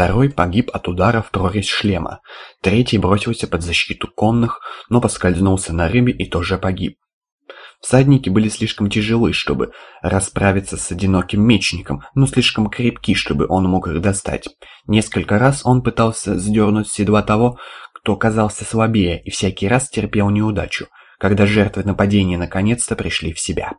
Второй погиб от удара в прорезь шлема. Третий бросился под защиту конных, но поскользнулся на рыбе и тоже погиб. Всадники были слишком тяжелы, чтобы расправиться с одиноким мечником, но слишком крепки, чтобы он мог их достать. Несколько раз он пытался сдернуть седла того, кто казался слабее, и всякий раз терпел неудачу, когда жертвы нападения наконец-то пришли в себя.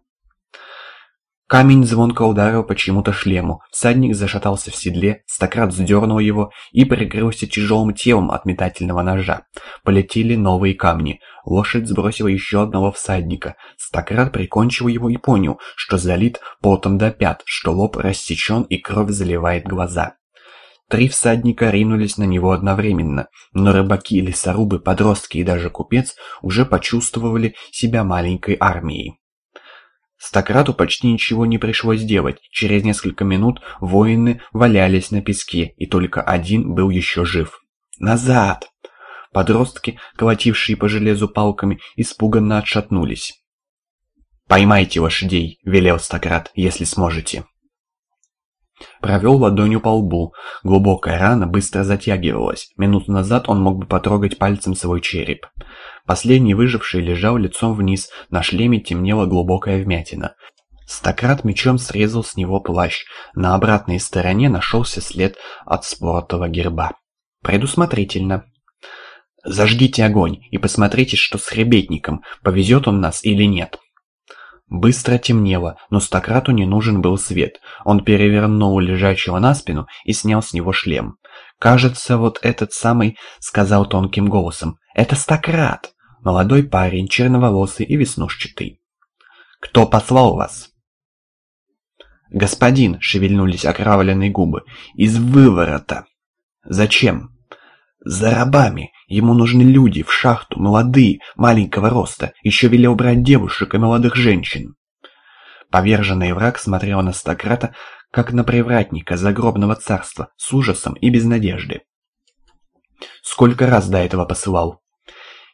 Камень звонко ударил по чему-то шлему, всадник зашатался в седле, стократ сдернул его и прикрылся тяжелым телом от метательного ножа. Полетели новые камни, лошадь сбросила еще одного всадника, стократ прикончил его и понял, что залит потом до пят, что лоб рассечен и кровь заливает глаза. Три всадника ринулись на него одновременно, но рыбаки, лесорубы, подростки и даже купец уже почувствовали себя маленькой армией. Стократу почти ничего не пришлось делать. Через несколько минут воины валялись на песке, и только один был еще жив. «Назад!» Подростки, колотившие по железу палками, испуганно отшатнулись. «Поймайте лошадей», — велел Стократ, — «если сможете». Провел ладонью по лбу. Глубокая рана быстро затягивалась. Минуту назад он мог бы потрогать пальцем свой череп. Последний выживший лежал лицом вниз, на шлеме темнела глубокая вмятина. Стократ мечом срезал с него плащ. На обратной стороне нашелся след от спортового герба. Предусмотрительно. «Зажгите огонь и посмотрите, что с хребетником, повезет он нас или нет». Быстро темнело, но Стократу не нужен был свет. Он перевернул лежачего на спину и снял с него шлем. «Кажется, вот этот самый...» — сказал тонким голосом. «Это Стократ!» Молодой парень, черноволосый и веснушчатый. «Кто послал вас?» «Господин!» — шевельнулись окровавленные губы. «Из выворота!» «Зачем?» «За рабами! Ему нужны люди в шахту, молодые, маленького роста, еще велел брать девушек и молодых женщин». Поверженный враг смотрел на Стократа, как на привратника загробного царства, с ужасом и без надежды. «Сколько раз до этого посылал?»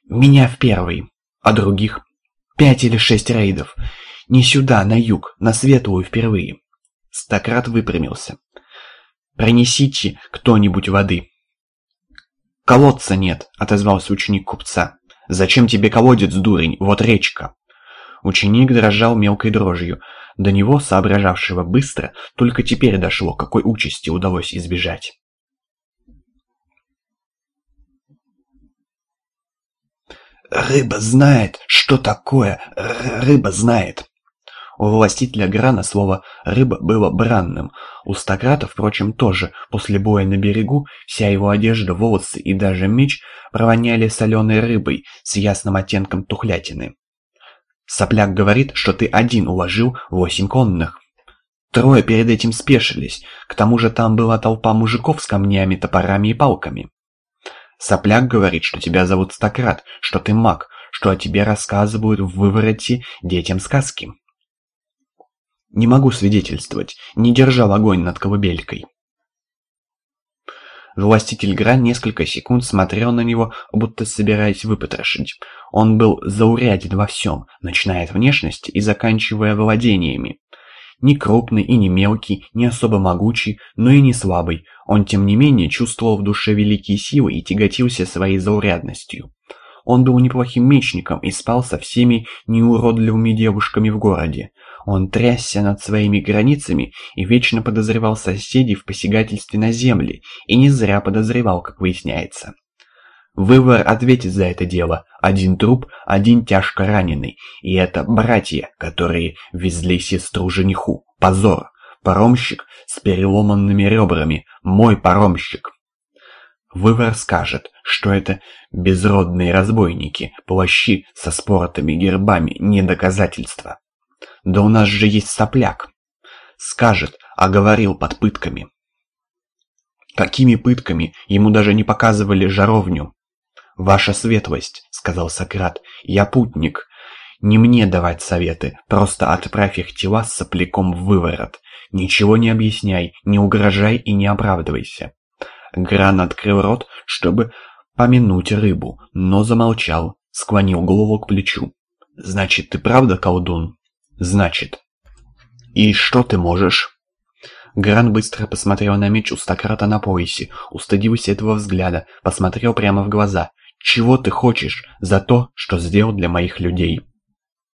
«Меня в первый, а других?» «Пять или шесть рейдов. Не сюда, на юг, на светлую впервые». Стократ выпрямился. «Принесите кто-нибудь воды». «Колодца нет», — отозвался ученик купца. «Зачем тебе колодец, дурень? Вот речка». Ученик дрожал мелкой дрожью. До него, соображавшего быстро, только теперь дошло, какой участи удалось избежать. «Рыба знает, что такое, рыба знает», у властителя Грана слово «рыба» было бранным. У Стократа, впрочем, тоже. После боя на берегу вся его одежда, волосы и даже меч провоняли соленой рыбой с ясным оттенком тухлятины. Сопляк говорит, что ты один уложил восемь конных. Трое перед этим спешились. К тому же там была толпа мужиков с камнями, топорами и палками. Сопляк говорит, что тебя зовут Стократ, что ты маг, что о тебе рассказывают в вывороте детям сказки. Не могу свидетельствовать, не держал огонь над колыбелькой. Властитель Грань несколько секунд смотрел на него, будто собираясь выпотрошить. Он был зауряден во всем, начиная от внешности и заканчивая владениями. Не крупный и не мелкий, не особо могучий, но и не слабый. Он, тем не менее, чувствовал в душе великие силы и тяготился своей заурядностью. Он был неплохим мечником и спал со всеми неуродливыми девушками в городе. Он трясся над своими границами и вечно подозревал соседей в посягательстве на земли, и не зря подозревал, как выясняется. Вывор ответит за это дело. Один труп, один тяжко раненый. И это братья, которые везли сестру жениху. Позор. Паромщик с переломанными ребрами. Мой паромщик. Вывор скажет, что это безродные разбойники, плащи со споротыми гербами, не доказательства. Да у нас же есть сопляк. Скажет, а говорил под пытками. Какими пытками? Ему даже не показывали жаровню. «Ваша светлость», — сказал Сократ, — «я путник. Не мне давать советы, просто отправь их тела с сопляком в выворот. Ничего не объясняй, не угрожай и не оправдывайся». Гран открыл рот, чтобы помянуть рыбу, но замолчал, склонил голову к плечу. «Значит, ты правда колдун?» Значит. И что ты можешь? Гран быстро посмотрел на меч устократа на поясе, устыдился этого взгляда, посмотрел прямо в глаза. «Чего ты хочешь за то, что сделал для моих людей?»